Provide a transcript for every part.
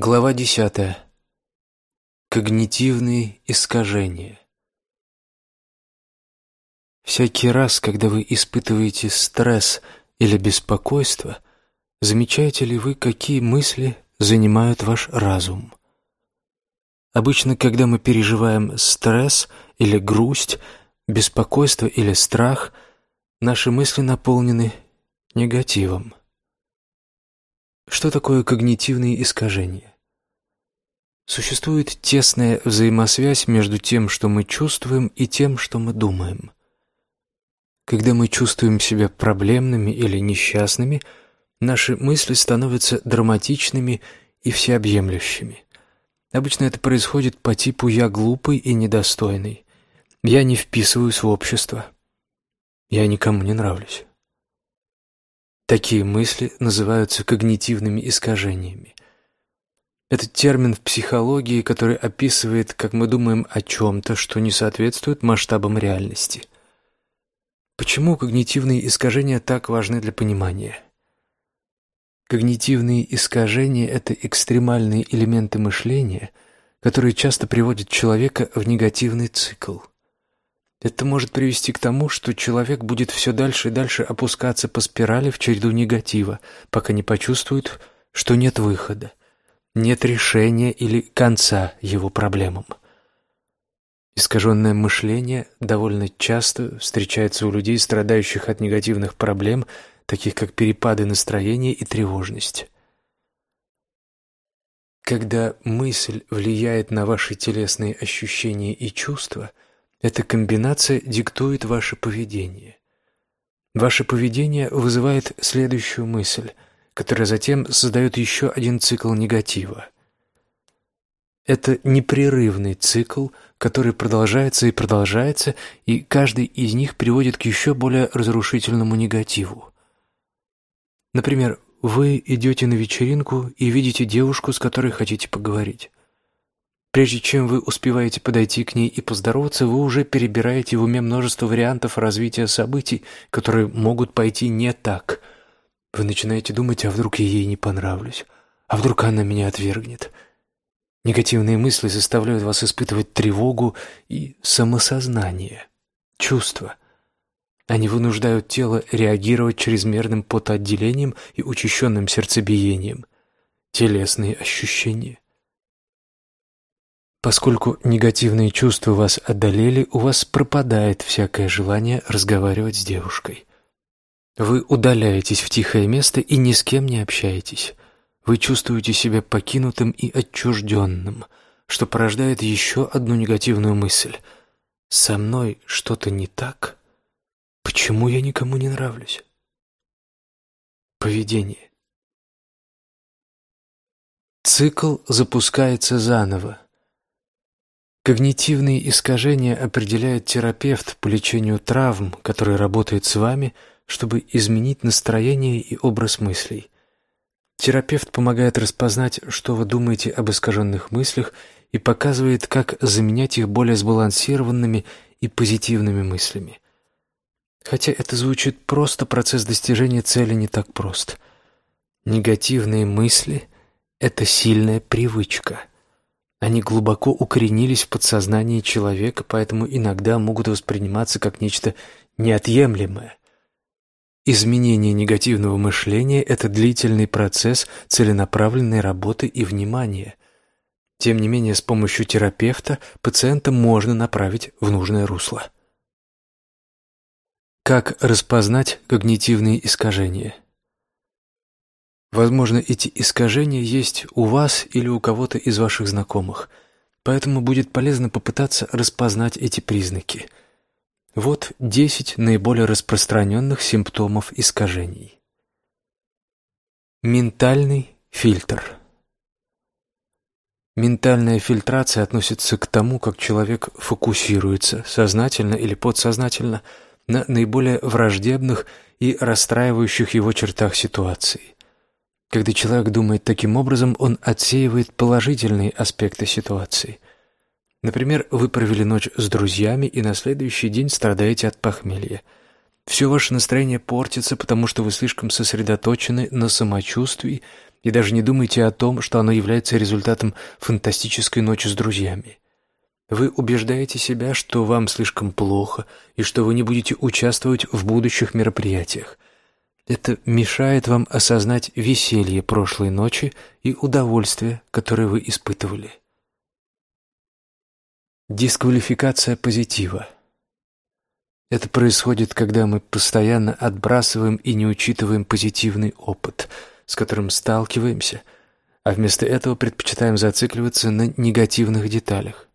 Глава десятая. Когнитивные искажения. Всякий раз, когда вы испытываете стресс или беспокойство, замечаете ли вы, какие мысли занимают ваш разум? Обычно, когда мы переживаем стресс или грусть, беспокойство или страх, наши мысли наполнены негативом. Что такое когнитивные искажения? Существует тесная взаимосвязь между тем, что мы чувствуем, и тем, что мы думаем. Когда мы чувствуем себя проблемными или несчастными, наши мысли становятся драматичными и всеобъемлющими. Обычно это происходит по типу «я глупый и недостойный», «я не вписываюсь в общество», «я никому не нравлюсь». Такие мысли называются когнитивными искажениями. Это термин в психологии, который описывает, как мы думаем о чем-то, что не соответствует масштабам реальности. Почему когнитивные искажения так важны для понимания? Когнитивные искажения – это экстремальные элементы мышления, которые часто приводят человека в негативный цикл – это может привести к тому, что человек будет все дальше и дальше опускаться по спирали в череду негатива, пока не почувствует, что нет выхода, нет решения или конца его проблемам. Искаженное мышление довольно часто встречается у людей, страдающих от негативных проблем, таких как перепады настроения и тревожность. Когда мысль влияет на ваши телесные ощущения и чувства – эта комбинация диктует ваше поведение. Ваше поведение вызывает следующую мысль, которая затем создает еще один цикл негатива. Это непрерывный цикл, который продолжается и продолжается, и каждый из них приводит к еще более разрушительному негативу. Например, вы идете на вечеринку и видите девушку, с которой хотите поговорить. Прежде чем вы успеваете подойти к ней и поздороваться, вы уже перебираете в уме множество вариантов развития событий, которые могут пойти не так. Вы начинаете думать, а вдруг я ей не понравлюсь, а вдруг она меня отвергнет. Негативные мысли заставляют вас испытывать тревогу и самосознание, чувства. Они вынуждают тело реагировать чрезмерным потоотделением и учащенным сердцебиением. Телесные ощущения – Поскольку негативные чувства вас одолели, у вас пропадает всякое желание разговаривать с девушкой. Вы удаляетесь в тихое место и ни с кем не общаетесь. Вы чувствуете себя покинутым и отчужденным, что порождает еще одну негативную мысль. «Со мной что-то не так? Почему я никому не нравлюсь?» Поведение. Цикл запускается заново. Когнитивные искажения определяет терапевт по лечению травм, который работает с вами, чтобы изменить настроение и образ мыслей. Терапевт помогает распознать, что вы думаете об искаженных мыслях и показывает, как заменять их более сбалансированными и позитивными мыслями. Хотя это звучит просто, процесс достижения цели не так прост. Негативные мысли – это сильная привычка – они глубоко укоренились в подсознании человека, поэтому иногда могут восприниматься как нечто неотъемлемое. Изменение негативного мышления – это длительный процесс целенаправленной работы и внимания. Тем не менее, с помощью терапевта пациента можно направить в нужное русло. Как распознать когнитивные искажения? Возможно, эти искажения есть у вас или у кого-то из ваших знакомых, поэтому будет полезно попытаться распознать эти признаки. Вот 10 наиболее распространенных симптомов искажений. Ментальный фильтр. Ментальная фильтрация относится к тому, как человек фокусируется, сознательно или подсознательно, на наиболее враждебных и расстраивающих его чертах ситуации. Когда человек думает таким образом, он отсеивает положительные аспекты ситуации. Например, вы провели ночь с друзьями и на следующий день страдаете от похмелья. Все ваше настроение портится, потому что вы слишком сосредоточены на самочувствии и даже не думайте о том, что оно является результатом фантастической ночи с друзьями. Вы убеждаете себя, что вам слишком плохо и что вы не будете участвовать в будущих мероприятиях. Это мешает вам осознать веселье прошлой ночи и удовольствие, которое вы испытывали. Дисквалификация позитива. Это происходит, когда мы постоянно отбрасываем и не учитываем позитивный опыт, с которым сталкиваемся, а вместо этого предпочитаем зацикливаться на негативных деталях.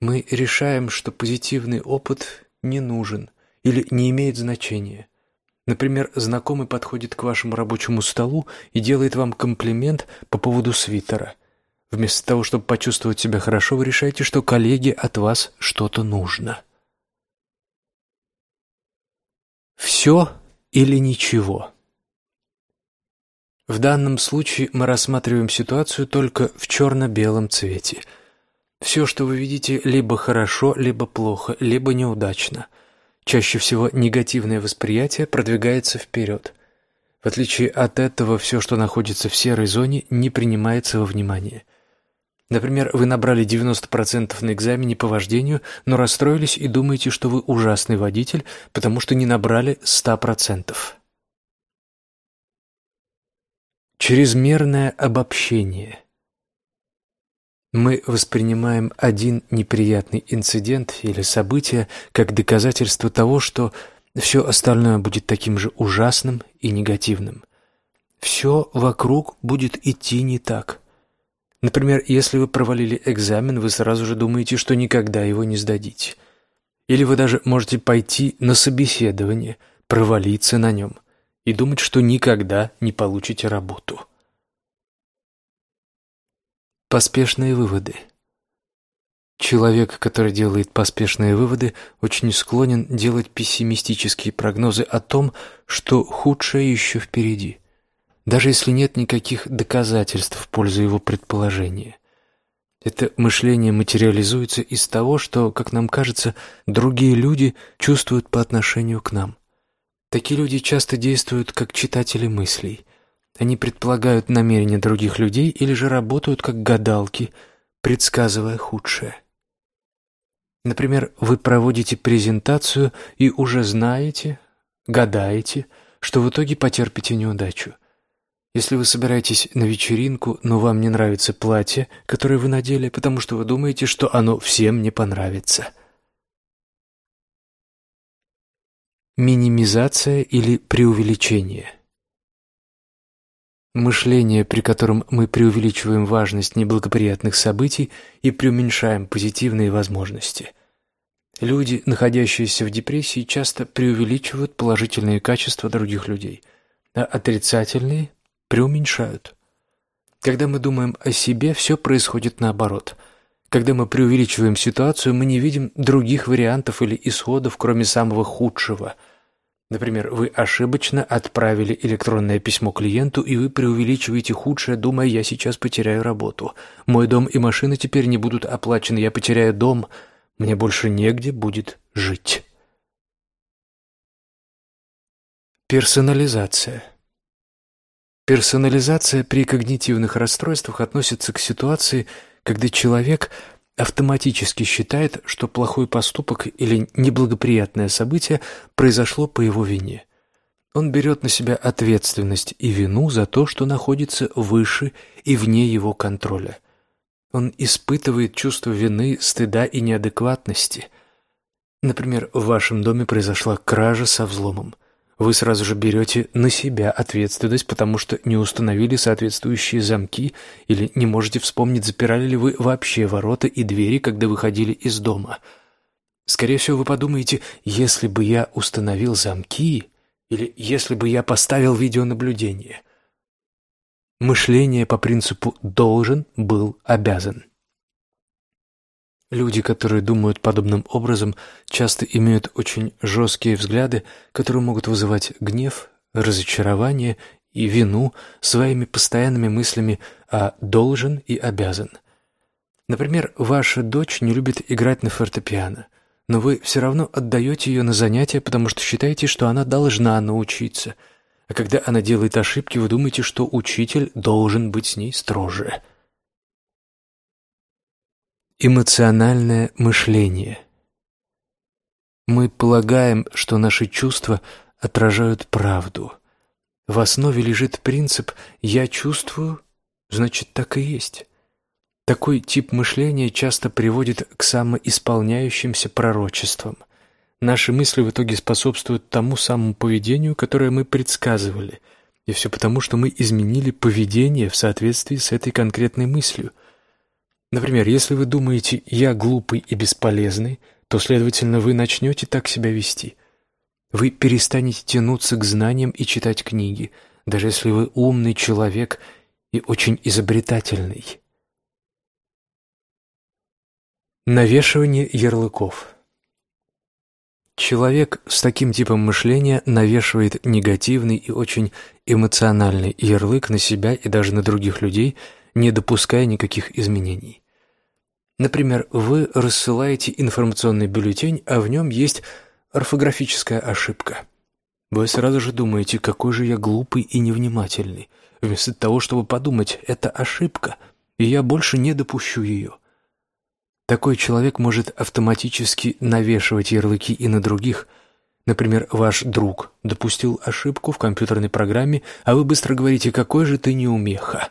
Мы решаем, что позитивный опыт не нужен или не имеет значения. Например, знакомый подходит к вашему рабочему столу и делает вам комплимент по поводу свитера. Вместо того, чтобы почувствовать себя хорошо, вы решаете, что коллеге от вас что-то нужно. Все или ничего. В данном случае мы рассматриваем ситуацию только в черно-белом цвете. Все, что вы видите, либо хорошо, либо плохо, либо неудачно. Чаще всего негативное восприятие продвигается вперед. В отличие от этого, все, что находится в серой зоне, не принимается во внимание. Например, вы набрали 90% на экзамене по вождению, но расстроились и думаете, что вы ужасный водитель, потому что не набрали 100%. Чрезмерное обобщение. Мы воспринимаем один неприятный инцидент или событие как доказательство того, что все остальное будет таким же ужасным и негативным. Все вокруг будет идти не так. Например, если вы провалили экзамен, вы сразу же думаете, что никогда его не сдадите. Или вы даже можете пойти на собеседование, провалиться на нем и думать, что никогда не получите работу. Поспешные выводы. Человек, который делает поспешные выводы, очень склонен делать пессимистические прогнозы о том, что худшее еще впереди даже если нет никаких доказательств в пользу его предположения. Это мышление материализуется из того, что, как нам кажется, другие люди чувствуют по отношению к нам. Такие люди часто действуют как читатели мыслей. Они предполагают намерения других людей или же работают как гадалки, предсказывая худшее. Например, вы проводите презентацию и уже знаете, гадаете, что в итоге потерпите неудачу. Если вы собираетесь на вечеринку, но вам не нравится платье, которое вы надели, потому что вы думаете, что оно всем не понравится. Минимизация или преувеличение. Мышление, при котором мы преувеличиваем важность неблагоприятных событий и преуменьшаем позитивные возможности. Люди, находящиеся в депрессии, часто преувеличивают положительные качества других людей, а отрицательные преуменьшают. Когда мы думаем о себе, все происходит наоборот. Когда мы преувеличиваем ситуацию, мы не видим других вариантов или исходов, кроме самого худшего. Например, вы ошибочно отправили электронное письмо клиенту, и вы преувеличиваете худшее, думая, я сейчас потеряю работу. Мой дом и машина теперь не будут оплачены, я потеряю дом, мне больше негде будет жить. Персонализация. Персонализация при когнитивных расстройствах относится к ситуации, когда человек автоматически считает, что плохой поступок или неблагоприятное событие произошло по его вине. Он берет на себя ответственность и вину за то, что находится выше и вне его контроля. Он испытывает чувство вины, стыда и неадекватности. Например, в вашем доме произошла кража со взломом вы сразу же берете на себя ответственность, потому что не установили соответствующие замки или не можете вспомнить, запирали ли вы вообще ворота и двери, когда выходили из дома. Скорее всего, вы подумаете, если бы я установил замки или если бы я поставил видеонаблюдение. Мышление по принципу «должен», «был», «обязан». Люди, которые думают подобным образом, часто имеют очень жесткие взгляды, которые могут вызывать гнев, разочарование и вину своими постоянными мыслями о «должен» и «обязан». Например, ваша дочь не любит играть на фортепиано, но вы все равно отдаете ее на занятия, потому что считаете, что она должна научиться. А когда она делает ошибки, вы думаете, что учитель должен быть с ней строже. Эмоциональное мышление. Мы полагаем, что наши чувства отражают правду. В основе лежит принцип «я чувствую, значит, так и есть». Такой тип мышления часто приводит к самоисполняющимся пророчествам. Наши мысли в итоге способствуют тому самому поведению, которое мы предсказывали. И все потому, что мы изменили поведение в соответствии с этой конкретной мыслью – Например, если вы думаете «я глупый и бесполезный», то, следовательно, вы начнете так себя вести. Вы перестанете тянуться к знаниям и читать книги, даже если вы умный человек и очень изобретательный. Навешивание ярлыков Человек с таким типом мышления навешивает негативный и очень эмоциональный ярлык на себя и даже на других людей, не допуская никаких изменений. Например, вы рассылаете информационный бюллетень, а в нем есть орфографическая ошибка. Вы сразу же думаете, какой же я глупый и невнимательный, вместо того, чтобы подумать, это ошибка, и я больше не допущу ее. Такой человек может автоматически навешивать ярлыки и на других. Например, ваш друг допустил ошибку в компьютерной программе, а вы быстро говорите «какой же ты неумеха».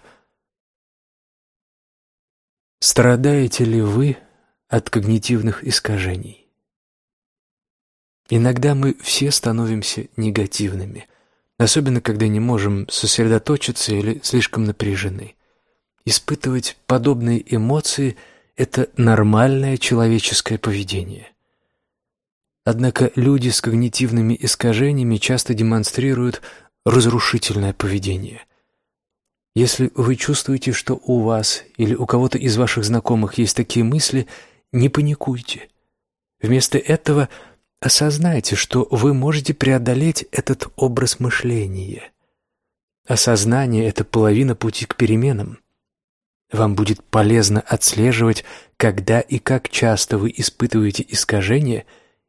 Страдаете ли вы от когнитивных искажений? Иногда мы все становимся негативными, особенно когда не можем сосредоточиться или слишком напряжены. Испытывать подобные эмоции – это нормальное человеческое поведение. Однако люди с когнитивными искажениями часто демонстрируют разрушительное поведение – если вы чувствуете, что у вас или у кого-то из ваших знакомых есть такие мысли, не паникуйте. Вместо этого осознайте, что вы можете преодолеть этот образ мышления. Осознание – это половина пути к переменам. Вам будет полезно отслеживать, когда и как часто вы испытываете искажения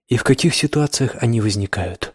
и в каких ситуациях они возникают.